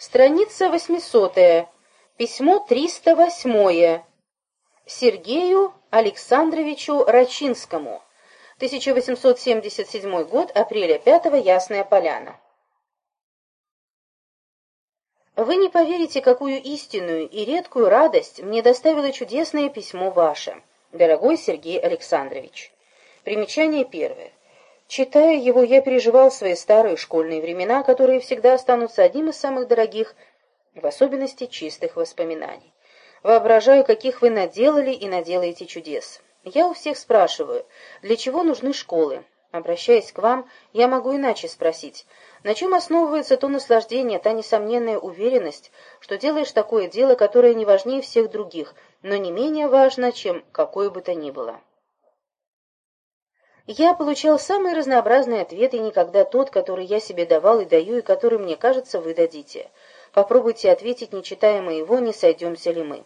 Страница 800. Письмо 308. Сергею Александровичу Рачинскому. 1877 год, апреля 5 Ясная Поляна. Вы не поверите, какую истинную и редкую радость мне доставило чудесное письмо ваше, дорогой Сергей Александрович. Примечание первое. Читая его, я переживал свои старые школьные времена, которые всегда останутся одним из самых дорогих, в особенности чистых воспоминаний. Воображаю, каких вы наделали и наделаете чудес. Я у всех спрашиваю, для чего нужны школы? Обращаясь к вам, я могу иначе спросить, на чем основывается то наслаждение, та несомненная уверенность, что делаешь такое дело, которое не важнее всех других, но не менее важно, чем какое бы то ни было. Я получал самые разнообразные ответы, никогда тот, который я себе давал и даю, и который, мне кажется, вы дадите. Попробуйте ответить, не читая моего, не сойдемся ли мы.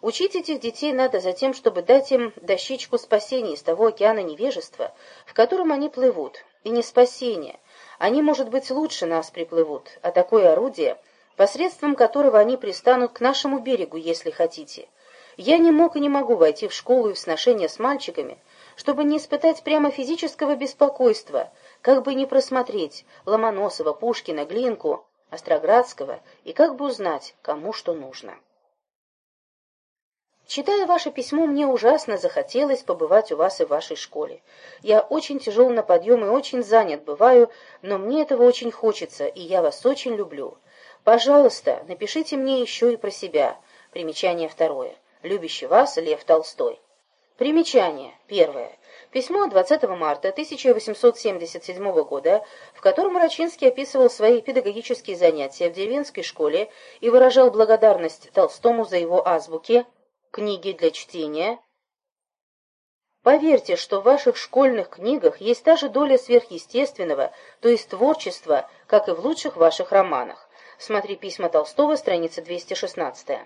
Учить этих детей надо за тем, чтобы дать им дощечку спасения из того океана невежества, в котором они плывут, и не спасение. Они, может быть, лучше нас приплывут, а такое орудие, посредством которого они пристанут к нашему берегу, если хотите. Я не мог и не могу войти в школу и в сношения с мальчиками, чтобы не испытать прямо физического беспокойства, как бы не просмотреть Ломоносова, Пушкина, Глинку, Остроградского и как бы узнать, кому что нужно. Читая ваше письмо, мне ужасно захотелось побывать у вас и в вашей школе. Я очень тяжел на подъем и очень занят бываю, но мне этого очень хочется, и я вас очень люблю. Пожалуйста, напишите мне еще и про себя. Примечание второе. Любящий вас Лев Толстой. Примечание. Первое. Письмо 20 марта 1877 года, в котором Рачинский описывал свои педагогические занятия в деревенской школе и выражал благодарность Толстому за его азбуки, книги для чтения. Поверьте, что в ваших школьных книгах есть та же доля сверхъестественного, то есть творчества, как и в лучших ваших романах. Смотри письма Толстого, страница 216.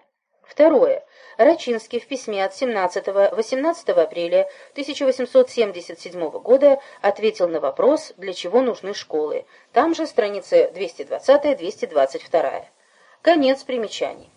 Второе. Рачинский в письме от 17-18 апреля 1877 года ответил на вопрос, для чего нужны школы. Там же страницы 220-222. Конец примечаний.